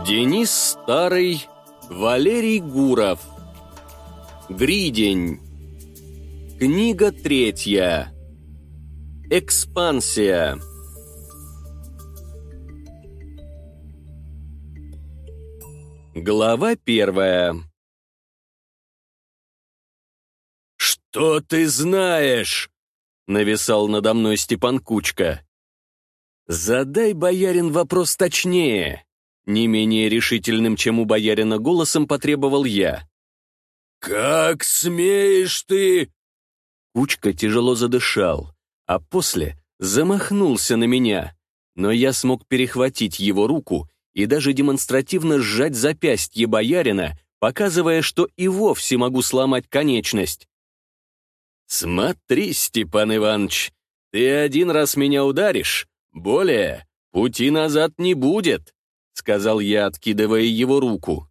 Денис Старый, Валерий Гуров. Гридень. Книга третья. Экспансия. Глава первая. «Что ты знаешь?» — нависал надо мной Степан Кучка. «Задай, боярин, вопрос точнее», — не менее решительным, чем у боярина голосом потребовал я. «Как смеешь ты?» Кучка тяжело задышал, а после замахнулся на меня, но я смог перехватить его руку и даже демонстративно сжать запястье боярина, показывая, что и вовсе могу сломать конечность. «Смотри, Степан Иванович, ты один раз меня ударишь, более пути назад не будет», — сказал я, откидывая его руку.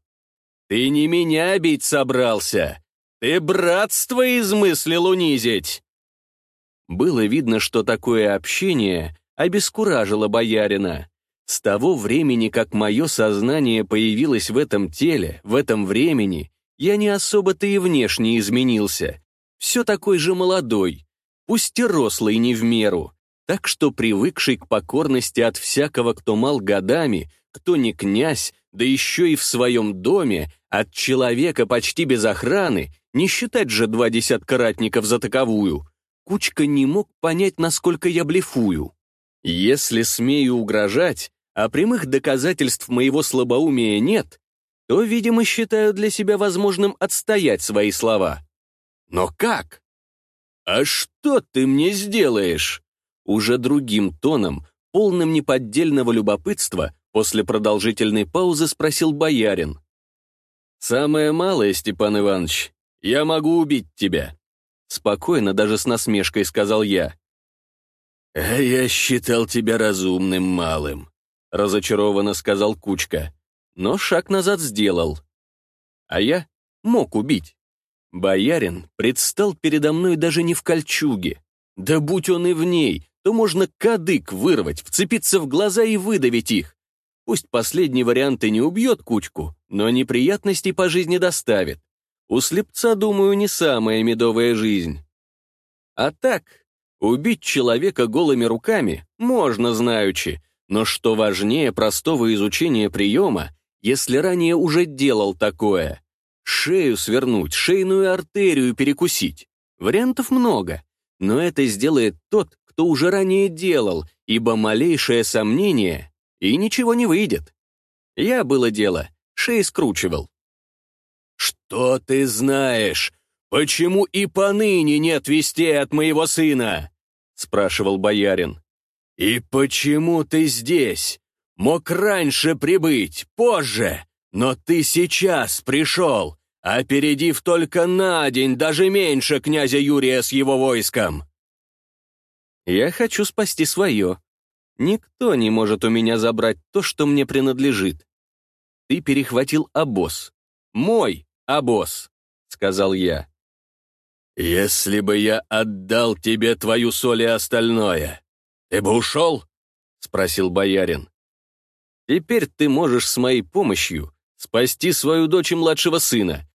«Ты не меня бить собрался, ты братство измыслил унизить!» Было видно, что такое общение обескуражило боярина. С того времени, как мое сознание появилось в этом теле, в этом времени, я не особо-то и внешне изменился. Все такой же молодой, пусть и рослый не в меру, так что привыкший к покорности от всякого, кто мал годами, кто не князь, да еще и в своем доме, от человека почти без охраны, не считать же два десятка ратников за таковую, Кучка не мог понять, насколько я блефую. Если смею угрожать, а прямых доказательств моего слабоумия нет, то, видимо, считаю для себя возможным отстоять свои слова. Но как? «А что ты мне сделаешь?» Уже другим тоном, полным неподдельного любопытства, после продолжительной паузы спросил боярин. «Самое малое, Степан Иванович, я могу убить тебя». Спокойно, даже с насмешкой сказал я. «А я считал тебя разумным малым», — разочарованно сказал Кучка, но шаг назад сделал. А я мог убить. Боярин предстал передо мной даже не в кольчуге. Да будь он и в ней, то можно кадык вырвать, вцепиться в глаза и выдавить их. Пусть последний вариант и не убьет кучку, но неприятностей по жизни доставит. У слепца, думаю, не самая медовая жизнь. А так, убить человека голыми руками можно знаючи, но что важнее простого изучения приема, если ранее уже делал такое? Шею свернуть, шейную артерию перекусить. Вариантов много, но это сделает тот, кто уже ранее делал, ибо малейшее сомнение и ничего не выйдет. Я, было дело, шеи скручивал. «Что ты знаешь? Почему и поныне нет вестей от моего сына?» — спрашивал боярин. «И почему ты здесь? Мог раньше прибыть, позже, но ты сейчас пришел, опередив только на день, даже меньше князя Юрия с его войском». «Я хочу спасти свое», Никто не может у меня забрать то, что мне принадлежит. Ты перехватил обоз. Мой обоз, сказал я. Если бы я отдал тебе твою соль и остальное, ты бы ушел? Спросил боярин. Теперь ты можешь с моей помощью спасти свою дочь и младшего сына.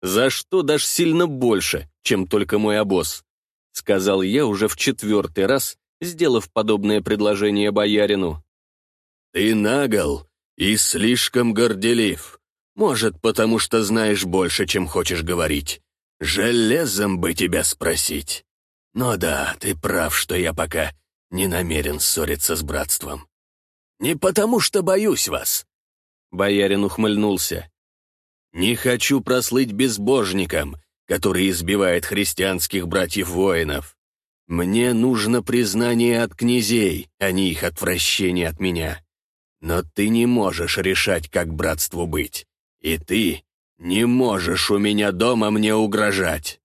За что дашь сильно больше, чем только мой обоз, сказал я уже в четвертый раз, сделав подобное предложение боярину. «Ты нагл и слишком горделив. Может, потому что знаешь больше, чем хочешь говорить. Железом бы тебя спросить. Но да, ты прав, что я пока не намерен ссориться с братством. Не потому что боюсь вас». Боярин ухмыльнулся. «Не хочу прослыть безбожником, который избивает христианских братьев-воинов. Мне нужно признание от князей, а не их отвращение от меня. Но ты не можешь решать, как братству быть. И ты не можешь у меня дома мне угрожать».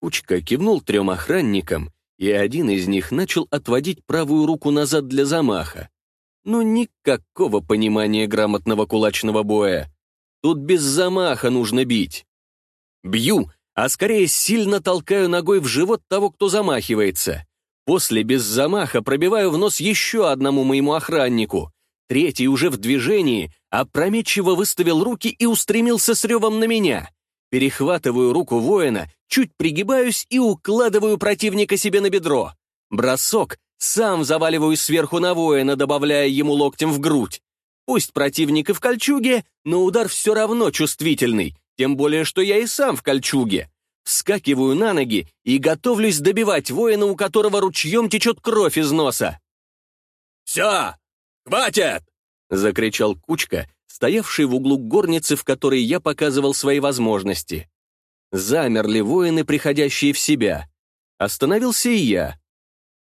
Кучка кивнул трем охранникам, и один из них начал отводить правую руку назад для замаха. Но никакого понимания грамотного кулачного боя. Тут без замаха нужно бить. Бью, а скорее сильно толкаю ногой в живот того, кто замахивается. После без замаха пробиваю в нос еще одному моему охраннику. третий уже в движении, опрометчиво выставил руки и устремился с ревом на меня. Перехватываю руку воина, чуть пригибаюсь и укладываю противника себе на бедро. Бросок, сам заваливаюсь сверху на воина, добавляя ему локтем в грудь. Пусть противник и в кольчуге, но удар все равно чувствительный, тем более, что я и сам в кольчуге. Вскакиваю на ноги и готовлюсь добивать воина, у которого ручьем течет кровь из носа. «Все! Хватит!» — закричал Кучка, стоявший в углу горницы, в которой я показывал свои возможности. Замерли воины, приходящие в себя. Остановился и я.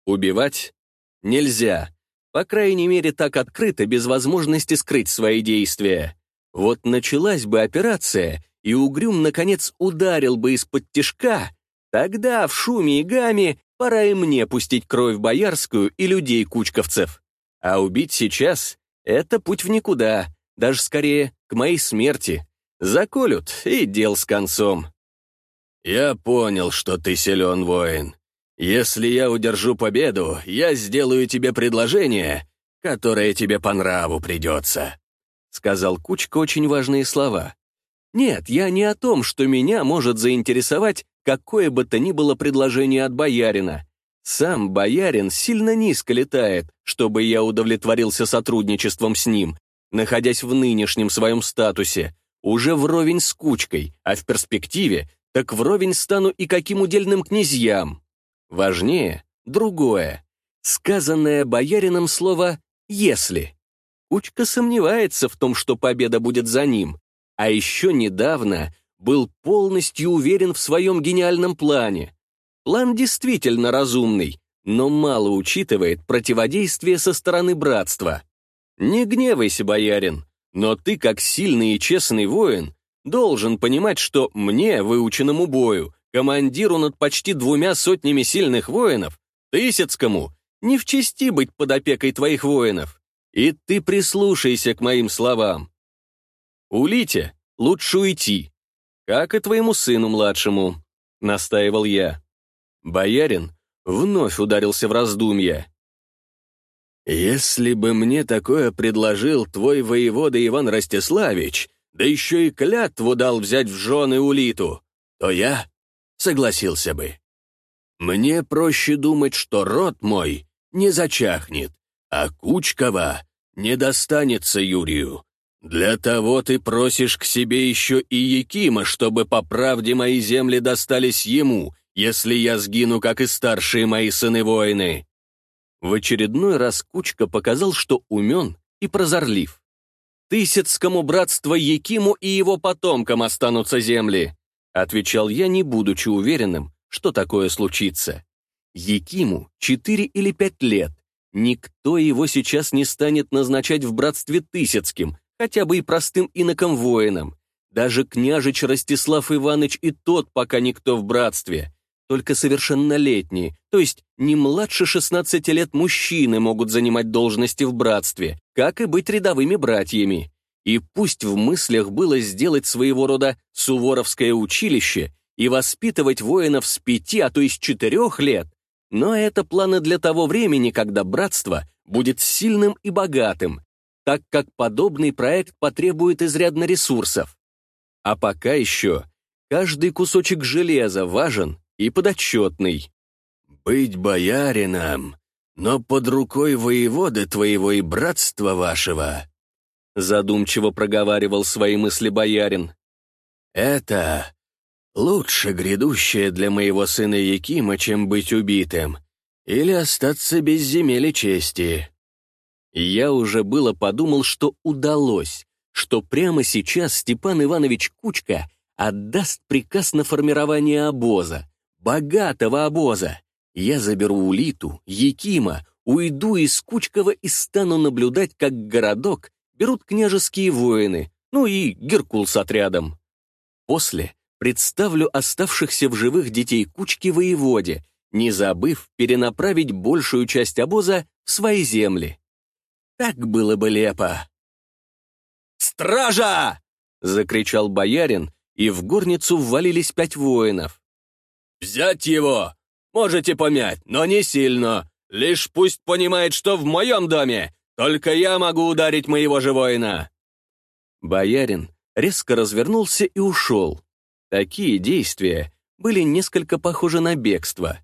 Убивать нельзя. По крайней мере, так открыто, без возможности скрыть свои действия. Вот началась бы операция, и Угрюм, наконец, ударил бы из-под тишка, тогда в шуме и гаме пора и мне пустить кровь боярскую и людей кучковцев. А убить сейчас — это путь в никуда, даже скорее к моей смерти. Заколют, и дел с концом. «Я понял, что ты силен воин. Если я удержу победу, я сделаю тебе предложение, которое тебе по нраву придется», — сказал Кучка очень важные слова. Нет, я не о том, что меня может заинтересовать какое бы то ни было предложение от боярина. Сам боярин сильно низко летает, чтобы я удовлетворился сотрудничеством с ним, находясь в нынешнем своем статусе, уже вровень с кучкой, а в перспективе так вровень стану и каким удельным князьям. Важнее другое. Сказанное боярином слово «если». Кучка сомневается в том, что победа будет за ним, а еще недавно был полностью уверен в своем гениальном плане. План действительно разумный, но мало учитывает противодействие со стороны братства. Не гневайся, боярин, но ты, как сильный и честный воин, должен понимать, что мне, выученному бою, командиру над почти двумя сотнями сильных воинов, Тысяцкому, не в чести быть под опекой твоих воинов. И ты прислушайся к моим словам. «Улите, лучше уйти, как и твоему сыну младшему», — настаивал я. Боярин вновь ударился в раздумья. «Если бы мне такое предложил твой воевода Иван Ростиславич, да еще и клятву дал взять в жены Улиту, то я согласился бы. Мне проще думать, что род мой не зачахнет, а Кучкова не достанется Юрию, «Для того ты просишь к себе еще и Якима, чтобы по правде мои земли достались ему, если я сгину, как и старшие мои сыны-воины». В очередной раз Кучка показал, что умен и прозорлив. «Тысяцкому братству Якиму и его потомкам останутся земли», отвечал я, не будучи уверенным, что такое случится. Якиму четыре или пять лет. Никто его сейчас не станет назначать в братстве Тысяцким, хотя бы и простым иноком-воином. Даже княжич Ростислав Иванович и тот пока никто в братстве, только совершеннолетние, то есть не младше 16 лет мужчины могут занимать должности в братстве, как и быть рядовыми братьями. И пусть в мыслях было сделать своего рода суворовское училище и воспитывать воинов с пяти, а то и с четырех лет, но это планы для того времени, когда братство будет сильным и богатым, так как подобный проект потребует изрядно ресурсов. А пока еще каждый кусочек железа важен и подотчетный. «Быть боярином, но под рукой воеводы твоего и братства вашего», задумчиво проговаривал свои мысли боярин. «Это лучше грядущее для моего сына Якима, чем быть убитым, или остаться без земель и чести. Я уже было подумал, что удалось, что прямо сейчас Степан Иванович Кучка отдаст приказ на формирование обоза, богатого обоза. Я заберу Улиту, Якима, уйду из Кучкова и стану наблюдать, как городок берут княжеские воины, ну и Геркул с отрядом. После представлю оставшихся в живых детей Кучки воеводе, не забыв перенаправить большую часть обоза в свои земли. Так было бы лепо. «Стража!» — закричал боярин, и в горницу ввалились пять воинов. «Взять его! Можете помять, но не сильно. Лишь пусть понимает, что в моем доме Только я могу ударить моего же воина!» Боярин резко развернулся и ушел. Такие действия были несколько похожи на бегство.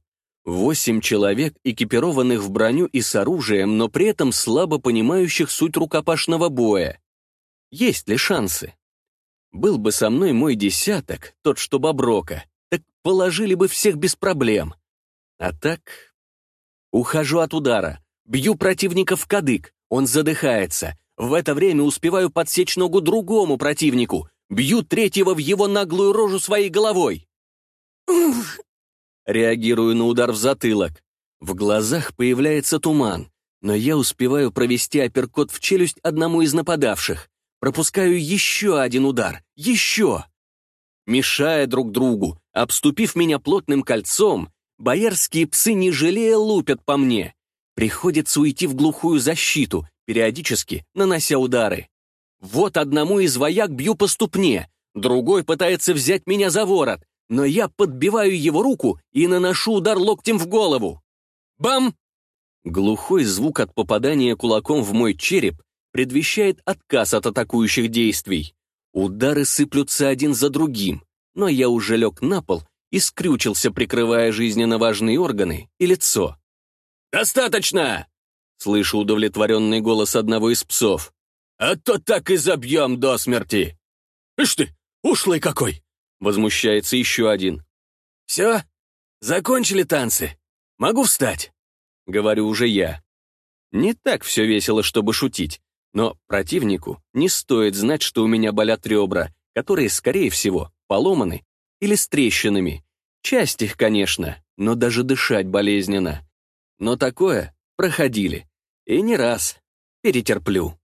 Восемь человек, экипированных в броню и с оружием, но при этом слабо понимающих суть рукопашного боя. Есть ли шансы? Был бы со мной мой десяток, тот, что Боброка, так положили бы всех без проблем. А так... Ухожу от удара, бью противника в кадык, он задыхается. В это время успеваю подсечь ногу другому противнику, бью третьего в его наглую рожу своей головой. Реагирую на удар в затылок. В глазах появляется туман, но я успеваю провести апперкот в челюсть одному из нападавших. Пропускаю еще один удар, еще. Мешая друг другу, обступив меня плотным кольцом, боярские псы не жалея лупят по мне. Приходится уйти в глухую защиту, периодически нанося удары. Вот одному из вояк бью по ступне, другой пытается взять меня за ворот, но я подбиваю его руку и наношу удар локтем в голову. Бам! Глухой звук от попадания кулаком в мой череп предвещает отказ от атакующих действий. Удары сыплются один за другим, но я уже лег на пол и скрючился, прикрывая жизненно важные органы и лицо. «Достаточно!» — слышу удовлетворенный голос одного из псов. «А то так и забьем до смерти!» «Ишь ты, ушлый какой!» — возмущается еще один. «Все? Закончили танцы? Могу встать?» — говорю уже я. Не так все весело, чтобы шутить, но противнику не стоит знать, что у меня болят ребра, которые, скорее всего, поломаны или с трещинами. Часть их, конечно, но даже дышать болезненно. Но такое проходили. И не раз. Перетерплю.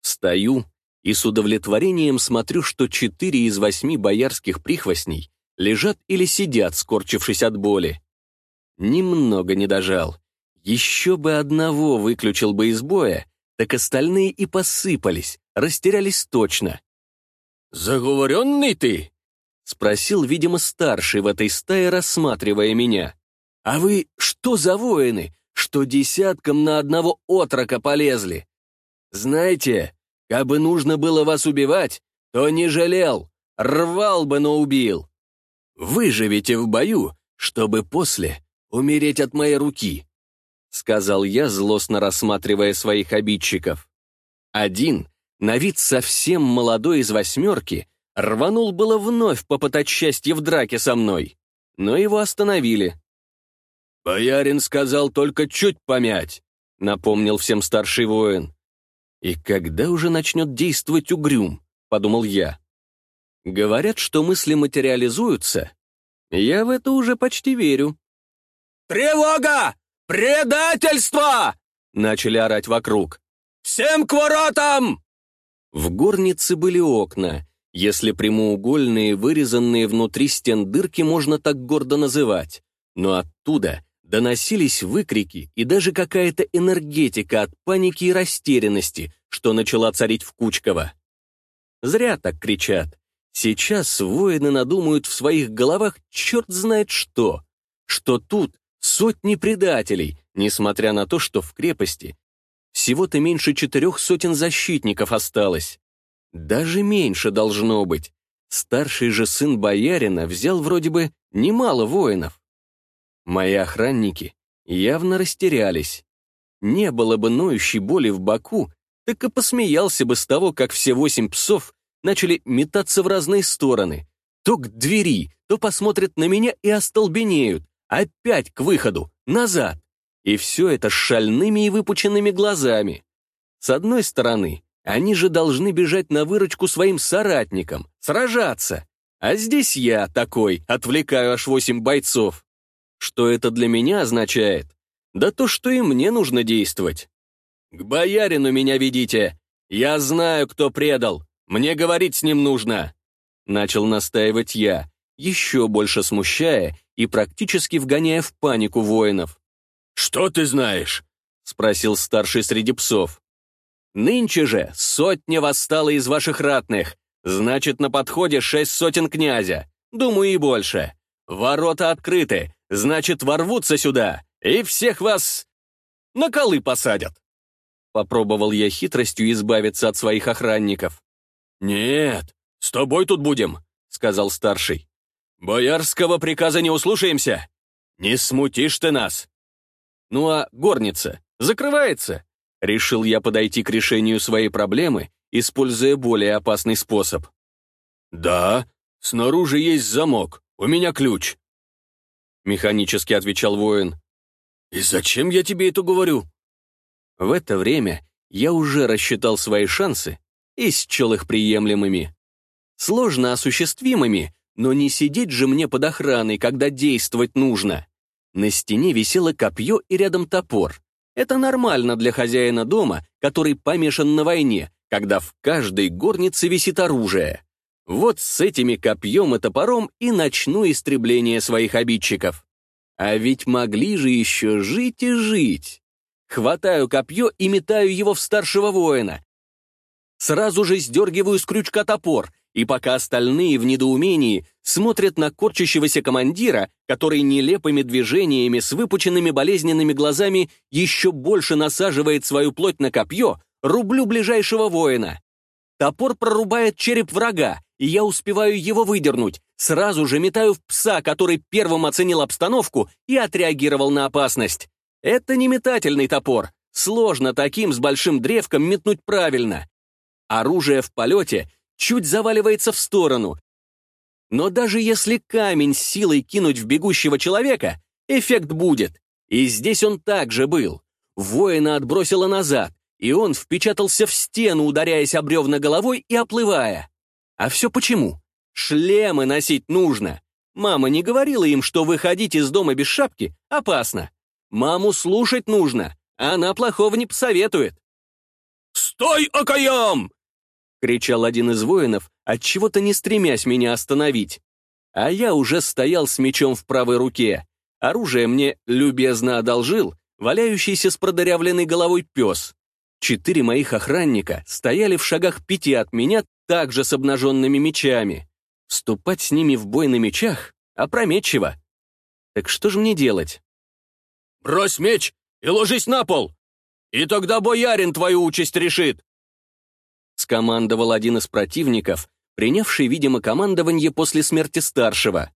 Стою и с удовлетворением смотрю, что четыре из восьми боярских прихвостней лежат или сидят, скорчившись от боли. Немного не дожал. Еще бы одного выключил бы из боя, так остальные и посыпались, растерялись точно. «Заговоренный ты?» — спросил, видимо, старший в этой стае, рассматривая меня. «А вы что за воины, что десятком на одного отрока полезли? Знаете, как бы нужно было вас убивать, то не жалел, рвал бы, но убил. Выживите в бою, чтобы после умереть от моей руки», — сказал я, злостно рассматривая своих обидчиков. Один, на вид совсем молодой из восьмерки, рванул было вновь попытать счастье в драке со мной, но его остановили. «Боярин сказал только чуть помять», — напомнил всем старший воин. «И когда уже начнет действовать угрюм?» — подумал я. «Говорят, что мысли материализуются. Я в это уже почти верю». «Тревога! Предательство!» — начали орать вокруг. «Всем к воротам!» В горнице были окна, если прямоугольные, вырезанные внутри стен дырки можно так гордо называть, но оттуда доносились выкрики и даже какая-то энергетика от паники и растерянности, что начала царить в Кучково. Зря так кричат. Сейчас воины надумают в своих головах черт знает что, что тут сотни предателей, несмотря на то, что в крепости всего-то меньше четырех сотен защитников осталось. Даже меньше должно быть. Старший же сын боярина взял вроде бы немало воинов. Мои охранники явно растерялись. Не было бы ноющей боли в боку, так и посмеялся бы с того, как все восемь псов начали метаться в разные стороны. То к двери, то посмотрят на меня и остолбенеют. Опять к выходу, назад. И все это с шальными и выпученными глазами. С одной стороны, они же должны бежать на выручку своим соратникам, сражаться. А здесь я такой, отвлекаю аж восемь бойцов. Что это для меня означает? Да то, что и мне нужно действовать. К боярину меня ведите. Я знаю, кто предал. Мне говорить с ним нужно. Начал настаивать я, еще больше смущая и практически вгоняя в панику воинов. «Что ты знаешь?» — спросил старший среди псов. «Нынче же сотня восстала из ваших ратных. Значит, на подходе шесть сотен князя. Думаю, и больше. Ворота открыты, значит, ворвутся сюда, и всех вас на колы посадят. Попробовал я хитростью избавиться от своих охранников. «Нет, с тобой тут будем», — сказал старший. «Боярского приказа не услушаемся. Не смутишь ты нас». «Ну а горница закрывается?» Решил я подойти к решению своей проблемы, используя более опасный способ. «Да, снаружи есть замок, у меня ключ», — механически отвечал воин. «И зачем я тебе это говорю?» В это время я уже рассчитал свои шансы и счел их приемлемыми. Сложно осуществимыми, но не сидеть же мне под охраной, когда действовать нужно. На стене висело копье и рядом топор. Это нормально для хозяина дома, который помешан на войне, когда в каждой горнице висит оружие. Вот с этими копьем и топором и начну истребление своих обидчиков. А ведь могли же еще жить и жить. Хватаю копье и метаю его в старшего воина. Сразу же сдергиваю с крючка топор, и пока остальные в недоумении смотрят на корчащегося командира, который нелепыми движениями с выпученными болезненными глазами еще больше насаживает свою плоть на копье, рублю ближайшего воина. Топор прорубает череп врага, и я успеваю его выдернуть. Сразу же метаю в пса, который первым оценил обстановку и отреагировал на опасность. Это не метательный топор. Сложно таким с большим древком метнуть правильно. Оружие в полете чуть заваливается в сторону. Но даже если камень с силой кинуть в бегущего человека, эффект будет. И здесь он также был. Воина отбросило назад, и он впечатался в стену, ударяясь об бревна головой и оплывая. А все почему? Шлемы носить нужно. Мама не говорила им, что выходить из дома без шапки опасно. Маму слушать нужно, она плохого не посоветует. «Стой, окоем!» — кричал один из воинов, отчего-то не стремясь меня остановить. А я уже стоял с мечом в правой руке. Оружие мне любезно одолжил валяющийся с продырявленной головой пес. Четыре моих охранника стояли в шагах пяти от меня, также с обнаженными мечами. Вступать с ними в бой на мечах опрометчиво. Так что же мне делать? «Брось меч и ложись на пол, и тогда боярин твою участь решит!» Скомандовал один из противников, принявший, видимо, командование после смерти старшего.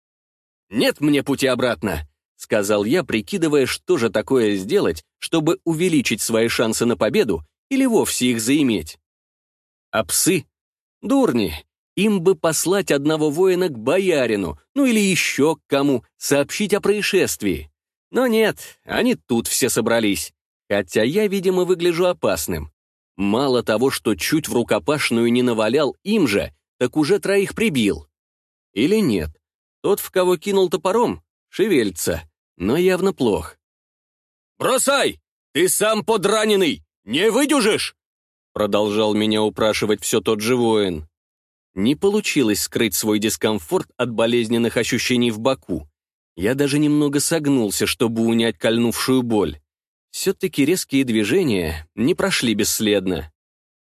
«Нет мне пути обратно», — сказал я, прикидывая, что же такое сделать, чтобы увеличить свои шансы на победу или вовсе их заиметь. А псы? Дурни. Им бы послать одного воина к боярину, ну или еще к кому, сообщить о происшествии. Но нет, они тут все собрались. Хотя я, видимо, выгляжу опасным. Мало того, что чуть в рукопашную не навалял им же, так уже троих прибил. Или нет? Тот, в кого кинул топором, шевельца, но явно плох. «Бросай! Ты сам подраненный! «Не выдюжишь!» Продолжал меня упрашивать все тот же воин. Не получилось скрыть свой дискомфорт от болезненных ощущений в боку. Я даже немного согнулся, чтобы унять кольнувшую боль. Все-таки резкие движения не прошли бесследно.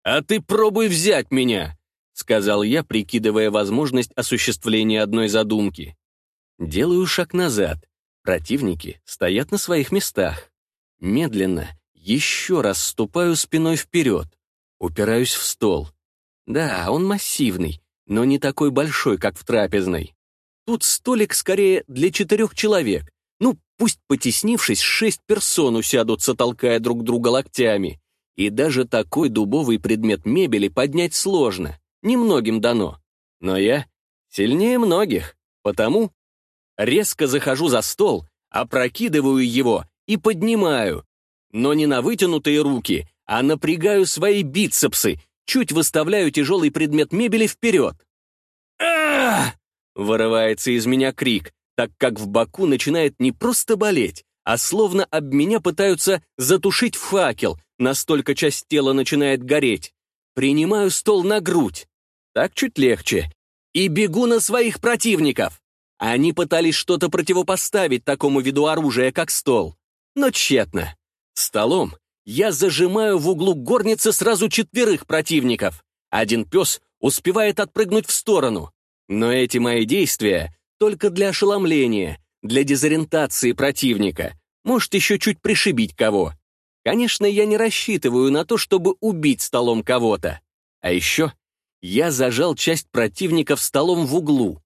«А ты пробуй взять меня!» — сказал я, прикидывая возможность осуществления одной задумки. Делаю шаг назад. Противники стоят на своих местах. Медленно, еще раз ступаю спиной вперед, упираюсь в стол. Да, он массивный, но не такой большой, как в трапезной. Тут столик скорее для четырех человек. Ну, пусть потеснившись, шесть персон усядутся, толкая друг друга локтями. И даже такой дубовый предмет мебели поднять сложно, немногим дано. Но я сильнее многих, потому резко захожу за стол, опрокидываю его и поднимаю, но не на вытянутые руки, а напрягаю свои бицепсы, чуть выставляю тяжелый предмет мебели вперед. а Вырывается из меня крик, так как в боку начинает не просто болеть, а словно об меня пытаются затушить факел, настолько часть тела начинает гореть. Принимаю стол на грудь. Так чуть легче. И бегу на своих противников. Они пытались что-то противопоставить такому виду оружия, как стол. Но тщетно. Столом я зажимаю в углу горницы сразу четверых противников. Один пес успевает отпрыгнуть в сторону. Но эти мои действия только для ошеломления, для дезориентации противника. Может, еще чуть пришибить кого. Конечно, я не рассчитываю на то, чтобы убить столом кого-то. А еще я зажал часть противников столом в углу.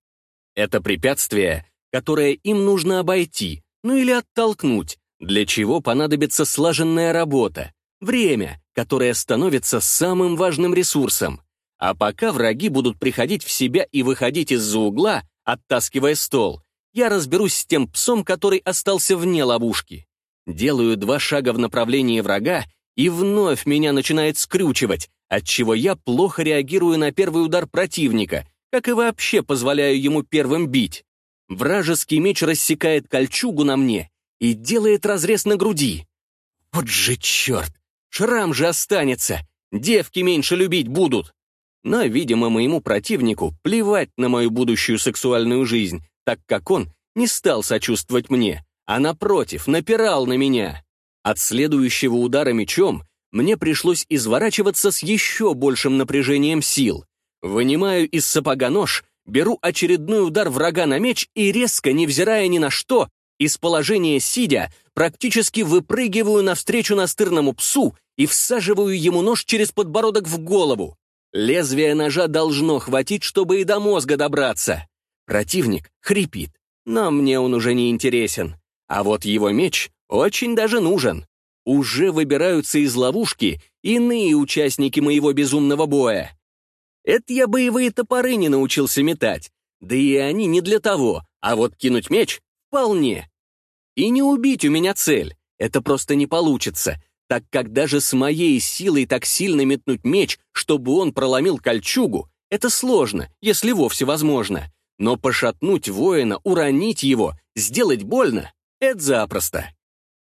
Это препятствие, которое им нужно обойти, ну или оттолкнуть, для чего понадобится слаженная работа, время, которое становится самым важным ресурсом. А пока враги будут приходить в себя и выходить из-за угла, оттаскивая стол, я разберусь с тем псом, который остался вне ловушки. Делаю два шага в направлении врага, и вновь меня начинает скрючивать, отчего я плохо реагирую на первый удар противника, как и вообще позволяю ему первым бить. Вражеский меч рассекает кольчугу на мне и делает разрез на груди. Вот же черт! Шрам же останется! Девки меньше любить будут! Но, видимо, моему противнику плевать на мою будущую сексуальную жизнь, так как он не стал сочувствовать мне, а напротив, напирал на меня. От следующего удара мечом мне пришлось изворачиваться с еще большим напряжением сил. Вынимаю из сапога нож, беру очередной удар врага на меч и резко, невзирая ни на что, из положения сидя, практически выпрыгиваю навстречу настырному псу и всаживаю ему нож через подбородок в голову. Лезвие ножа должно хватить, чтобы и до мозга добраться. Противник хрипит, но мне он уже не интересен. А вот его меч очень даже нужен. Уже выбираются из ловушки иные участники моего безумного боя. Это я боевые топоры не научился метать. Да и они не для того, а вот кинуть меч — вполне. И не убить у меня цель. Это просто не получится, так как даже с моей силой так сильно метнуть меч, чтобы он проломил кольчугу, это сложно, если вовсе возможно. Но пошатнуть воина, уронить его, сделать больно — это запросто.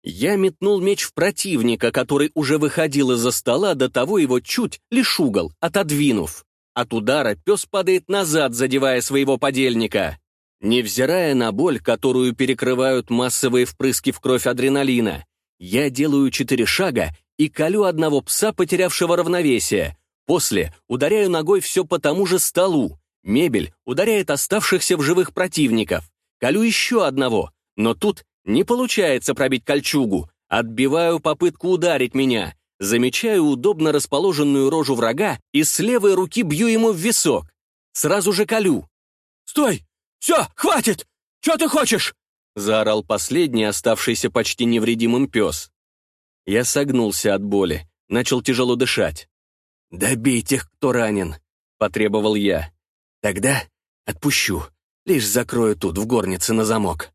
Я метнул меч в противника, который уже выходил из-за стола, до того его чуть лишь угол, отодвинув. От удара пес падает назад, задевая своего подельника. Невзирая на боль, которую перекрывают массовые впрыски в кровь адреналина, я делаю четыре шага и колю одного пса, потерявшего равновесие. После ударяю ногой все по тому же столу. Мебель ударяет оставшихся в живых противников. Колю еще одного, но тут не получается пробить кольчугу. Отбиваю попытку ударить меня. Замечаю удобно расположенную рожу врага и с левой руки бью ему в висок. Сразу же колю. «Стой! «Все, хватит! Что ты хочешь?» — заорал последний, оставшийся почти невредимым пес. Я согнулся от боли, начал тяжело дышать. «Добей тех, кто ранен», — потребовал я. «Тогда отпущу, лишь закрою тут, в горнице, на замок».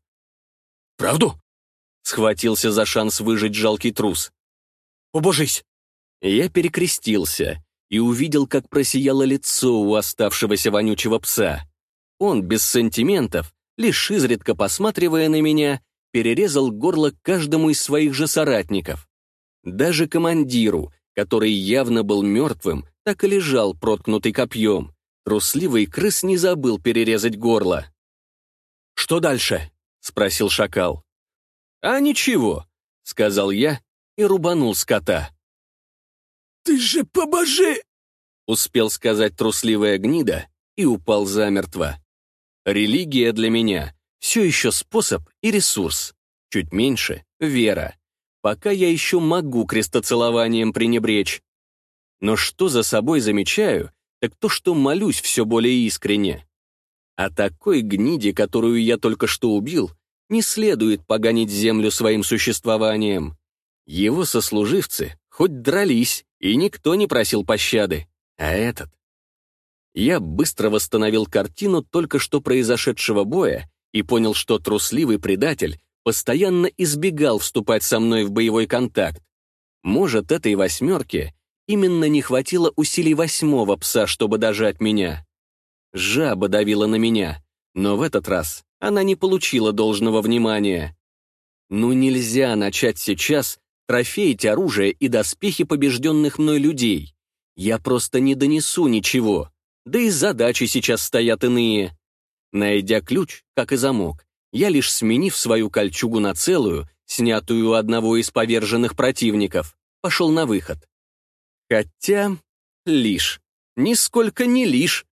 «Правду?» — схватился за шанс выжить жалкий трус. «Побожись!» Я перекрестился и увидел, как просияло лицо у оставшегося вонючего пса. Он, без сантиментов, лишь изредка посматривая на меня, перерезал горло каждому из своих же соратников. Даже командиру, который явно был мертвым, так и лежал, проткнутый копьем. Трусливый крыс не забыл перерезать горло. «Что дальше?» — спросил шакал. «А ничего», — сказал я и рубанул скота. «Ты же побожи!» — успел сказать трусливая гнида и упал замертво. Религия для меня все еще способ и ресурс. Чуть меньше — вера. Пока я еще могу крестоцелованием пренебречь. Но что за собой замечаю, так то, что молюсь все более искренне. А такой гниде, которую я только что убил, не следует поганить землю своим существованием. Его сослуживцы хоть дрались, и никто не просил пощады, а этот я быстро восстановил картину только что произошедшего боя и понял, что трусливый предатель постоянно избегал вступать со мной в боевой контакт. Может, этой восьмерке именно не хватило усилий восьмого пса, чтобы дожать меня. Жаба давила на меня, но в этот раз она не получила должного внимания. Ну нельзя начать сейчас трофеить оружие и доспехи побежденных мной людей. Я просто не донесу ничего. Да и задачи сейчас стоят иные. Найдя ключ, как и замок, я лишь сменив свою кольчугу на целую, снятую у одного из поверженных противников, пошел на выход. Хотя... лишь. Нисколько не лишь.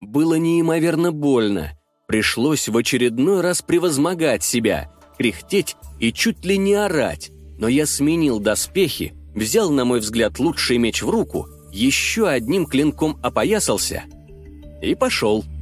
Было неимоверно больно. Пришлось в очередной раз превозмогать себя, кряхтеть и чуть ли не орать. но я сменил доспехи, взял, на мой взгляд, лучший меч в руку, еще одним клинком опоясался и пошел –